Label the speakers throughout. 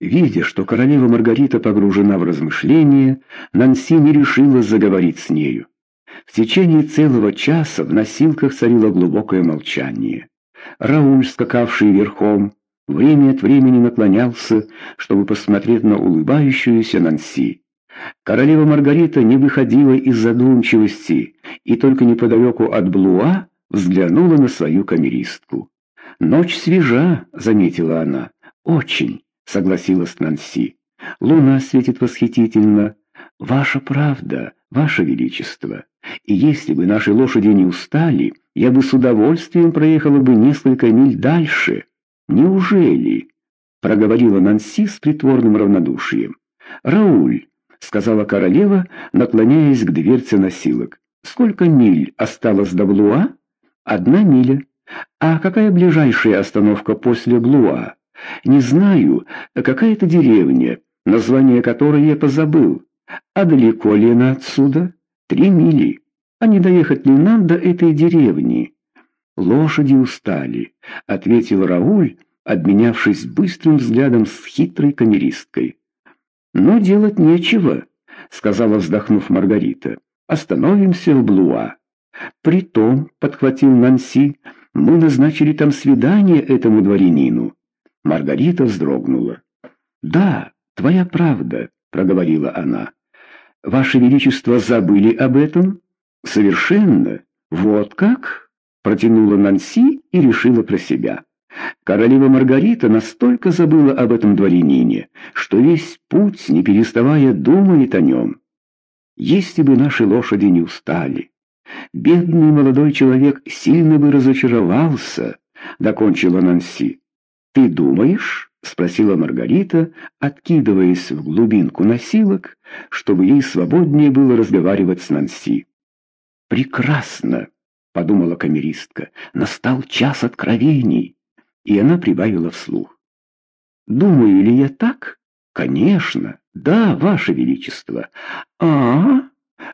Speaker 1: Видя, что королева Маргарита погружена в размышления, Нанси не решилась заговорить с нею. В течение целого часа в носилках царило глубокое молчание. Рауль, скакавший верхом, время от времени наклонялся, чтобы посмотреть на улыбающуюся Нанси. Королева Маргарита не выходила из задумчивости и только неподалеку от Блуа взглянула на свою камеристку. «Ночь свежа», — заметила она. «Очень» согласилась Нанси. Луна светит восхитительно. Ваша правда, ваше величество. И если бы наши лошади не устали, я бы с удовольствием проехала бы несколько миль дальше. Неужели? проговорила Нанси с притворным равнодушием. Рауль, сказала королева, наклоняясь к дверце носилок. Сколько миль осталось до Блуа? Одна миля. А какая ближайшая остановка после Блуа? Не знаю, какая это деревня, название которой я позабыл. А далеко ли она отсюда? Три мили. А не доехать ли нам до этой деревни? Лошади устали, ответил Рауль, обменявшись быстрым взглядом с хитрой камеристкой. Но делать нечего, сказала, вздохнув Маргарита. Остановимся в Блуа. Притом, подхватил Нанси, мы назначили там свидание этому дворянину. Маргарита вздрогнула. «Да, твоя правда», — проговорила она. «Ваше Величество забыли об этом?» «Совершенно. Вот как?» — протянула Нанси и решила про себя. Королева Маргарита настолько забыла об этом дворянине, что весь путь, не переставая, думает о нем. Если бы наши лошади не устали, бедный молодой человек сильно бы разочаровался, — докончила Нанси. «Ты думаешь?» — спросила Маргарита, откидываясь в глубинку носилок, чтобы ей свободнее было разговаривать с Нанси. «Прекрасно!» — подумала камеристка. «Настал час откровений!» И она прибавила вслух. «Думаю ли я так?» «Конечно! Да, Ваше Величество!» а, -а, -а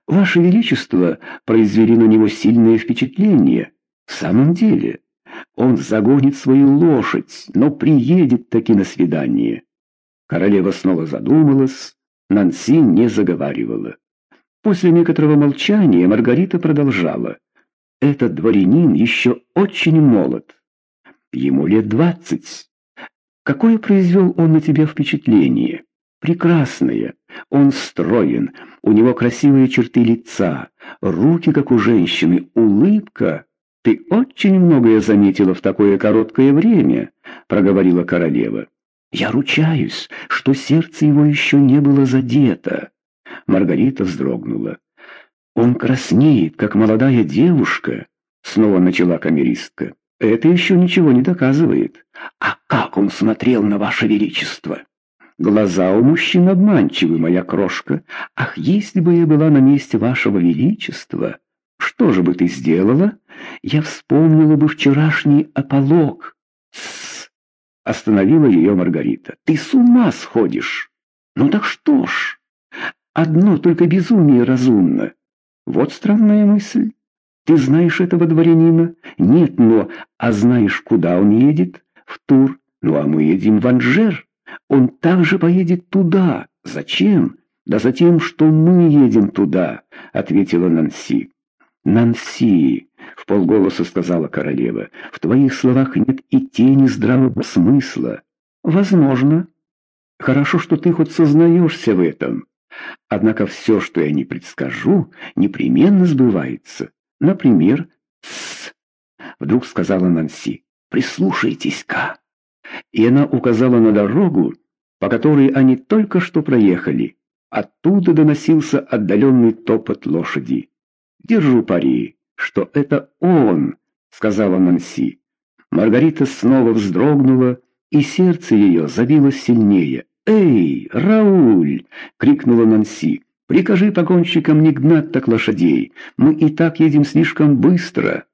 Speaker 1: Ваше Величество произвели на него сильное впечатление. В самом деле...» Он загонит свою лошадь, но приедет таки на свидание. Королева снова задумалась, Нанси не заговаривала. После некоторого молчания Маргарита продолжала. «Этот дворянин еще очень молод. Ему лет двадцать. Какое произвел он на тебя впечатление? Прекрасное. Он строен, у него красивые черты лица, руки, как у женщины, улыбка». «Ты очень многое заметила в такое короткое время», — проговорила королева. «Я ручаюсь, что сердце его еще не было задето». Маргарита вздрогнула. «Он краснеет, как молодая девушка», — снова начала камеристка. «Это еще ничего не доказывает. А как он смотрел на ваше величество?» «Глаза у мужчин обманчивы, моя крошка. Ах, если бы я была на месте вашего величества!» Что же бы ты сделала? Я вспомнила бы вчерашний ополок. Тссс! Остановила ее Маргарита. Ты с ума сходишь. Ну так что ж? Одно только безумие разумно. Вот странная мысль. Ты знаешь этого дворянина? Нет, но... А знаешь, куда он едет? В Тур. Ну, а мы едем в Анжер. Он также поедет туда. Зачем? Да за тем, что мы едем туда, ответила Нанси. «Нанси!» — в полголоса сказала королева. «В твоих словах нет и тени здравого смысла. Возможно. Хорошо, что ты хоть сознаешься в этом. Однако все, что я не предскажу, непременно сбывается. Например, «Тссс!» — вдруг сказала Нанси. «Прислушайтесь-ка!» И она указала на дорогу, по которой они только что проехали. Оттуда доносился отдаленный топот лошади. Держу пари, что это он, сказала Нанси. Маргарита снова вздрогнула, и сердце ее забилось сильнее. «Эй, Рауль!» — крикнула Нанси. «Прикажи погонщикам не гнать так лошадей. Мы и так едем слишком быстро».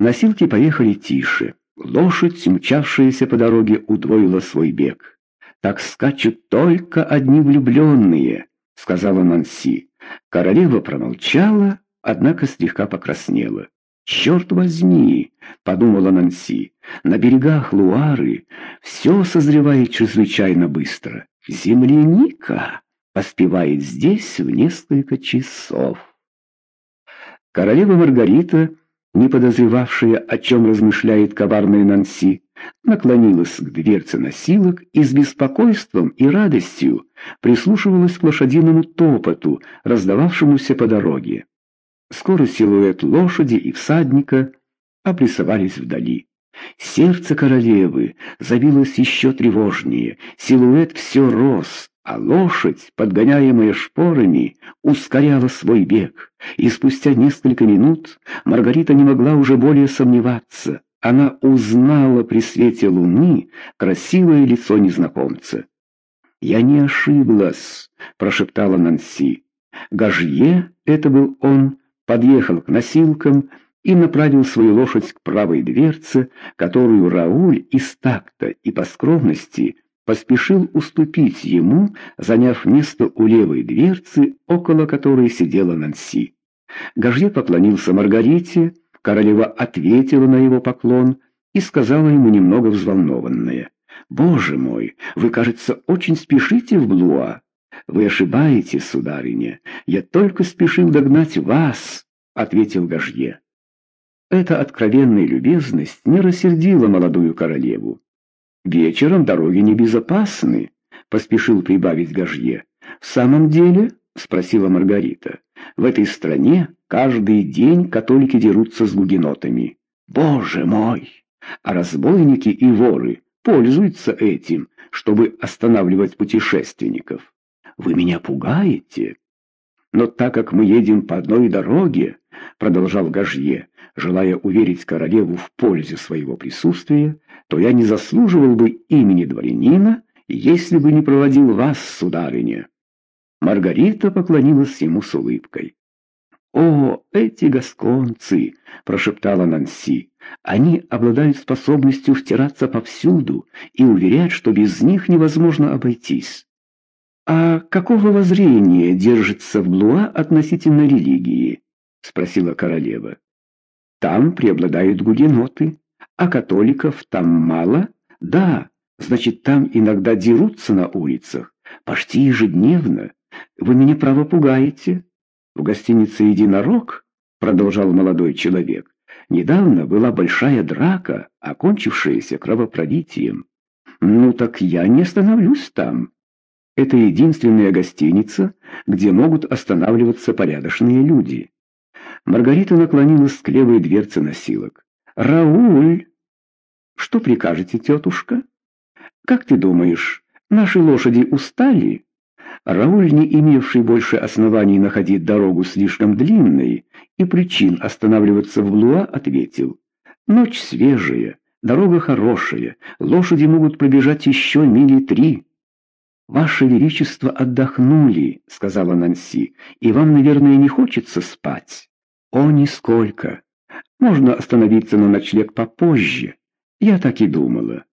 Speaker 1: Носилки поехали тише. Лошадь, мчавшаяся по дороге, удвоила свой бег. «Так скачут только одни влюбленные», — сказала Нанси. Королева промолчала, однако слегка покраснела. «Черт возьми!» — подумала Нанси. «На берегах Луары все созревает чрезвычайно быстро. Земляника поспевает здесь в несколько часов». Королева Маргарита, не подозревавшая, о чем размышляет коварная Нанси, наклонилась к дверце носилок и с беспокойством и радостью прислушивалась к лошадиному топоту, раздававшемуся по дороге. Скоро силуэт лошади и всадника обрисовались вдали. Сердце королевы забилось еще тревожнее, силуэт все рос, а лошадь, подгоняемая шпорами, ускоряла свой бег, и спустя несколько минут Маргарита не могла уже более сомневаться. Она узнала при свете луны красивое лицо незнакомца. «Я не ошиблась», — прошептала Нанси. Гажье, это был он, подъехал к носилкам и направил свою лошадь к правой дверце, которую Рауль из такта и по скромности поспешил уступить ему, заняв место у левой дверцы, около которой сидела Нанси. Гажье поклонился Маргарите, королева ответила на его поклон и сказала ему немного взволнованная. «Боже мой, вы, кажется, очень спешите в Блуа. «Вы ошибаетесь, сударыня. Я только спешил догнать вас», — ответил Гажье. Эта откровенная любезность не рассердила молодую королеву. «Вечером дороги небезопасны», — поспешил прибавить Гажье. «В самом деле?» — спросила Маргарита. «В этой стране каждый день католики дерутся с гугенотами. Боже мой! А разбойники и воры пользуются этим, чтобы останавливать путешественников. Вы меня пугаете. Но так как мы едем по одной дороге, продолжал Гажье, желая уверить королеву в пользе своего присутствия, то я не заслуживал бы имени дворянина, если бы не проводил вас, сударыня. Маргарита поклонилась ему с улыбкой. «О, эти гасконцы!» — прошептала Нанси. «Они обладают способностью втираться повсюду и уверяют, что без них невозможно обойтись. «А какого воззрения держится в Блуа относительно религии?» — спросила королева. «Там преобладают гугеноты, а католиков там мало? Да, значит, там иногда дерутся на улицах, почти ежедневно. Вы меня право пугаете. В гостинице «Единорог», — продолжал молодой человек, недавно была большая драка, окончившаяся кровопролитием. Ну так я не остановлюсь там». Это единственная гостиница, где могут останавливаться порядочные люди. Маргарита наклонилась к левой дверце носилок. «Рауль!» «Что прикажете, тетушка?» «Как ты думаешь, наши лошади устали?» Рауль, не имевший больше оснований находить дорогу слишком длинной и причин останавливаться в Блуа, ответил. «Ночь свежая, дорога хорошая, лошади могут пробежать еще мили три». «Ваше Величество отдохнули», — сказала Нанси, — «и вам, наверное, не хочется спать». «О, нисколько. Можно остановиться на ночлег попозже. Я так и думала».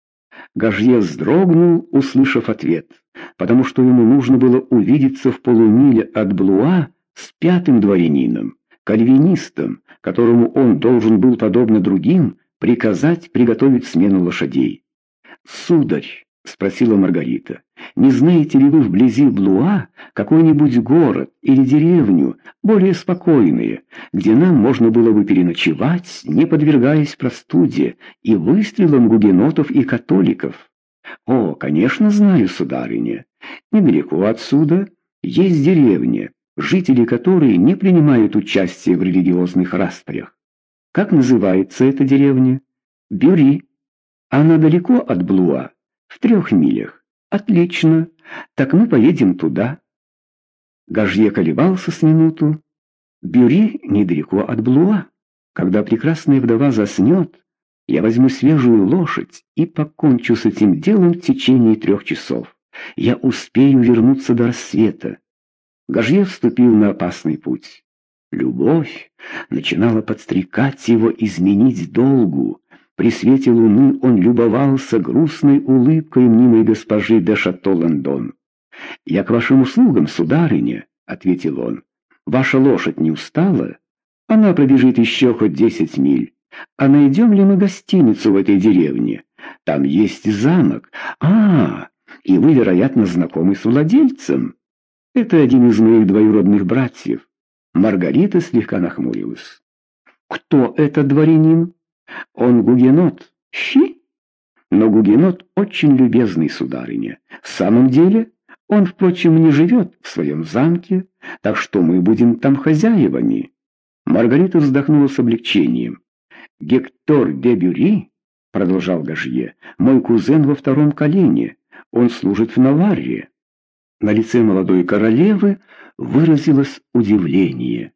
Speaker 1: Гажье вздрогнул, услышав ответ, потому что ему нужно было увидеться в полумиле от Блуа с пятым дворянином, кальвинистом, которому он должен был, подобно другим, приказать приготовить смену лошадей. «Сударь», — спросила Маргарита, не знаете ли вы вблизи Блуа какой-нибудь город или деревню, более спокойные, где нам можно было бы переночевать, не подвергаясь простуде и выстрелам гугенотов и католиков? О, конечно, знаю, сударыня. Недалеко отсюда есть деревня, жители которой не принимают участия в религиозных распрях. Как называется эта деревня? Бюри. Она далеко от Блуа, в трех милях. «Отлично. Так мы поедем туда». Гажье колебался с минуту. Бюри недалеко от Блуа. Когда прекрасная вдова заснет, я возьму свежую лошадь и покончу с этим делом в течение трех часов. Я успею вернуться до рассвета. Гажье вступил на опасный путь. Любовь начинала подстрекать его изменить долгу, при свете луны он любовался грустной улыбкой мнимой госпожи де Шато-Лондон. «Я к вашим услугам, сударыня», — ответил он. «Ваша лошадь не устала?» Она пробежит еще хоть десять миль. А найдем ли мы гостиницу в этой деревне? Там есть замок. А, и вы, вероятно, знакомы с владельцем. Это один из моих двоюродных братьев. Маргарита слегка нахмурилась. Кто этот дворянин? Он гугенот. Щи? Но гугенот очень любезный, сударыня. В самом деле, он, впрочем, не живет в своем замке, так что мы будем там хозяевами. Маргарита вздохнула с облегчением. «Гектор де Бюри, — продолжал Гажье, — мой кузен во втором колене. Он служит в Наварре». На лице молодой королевы выразилось удивление.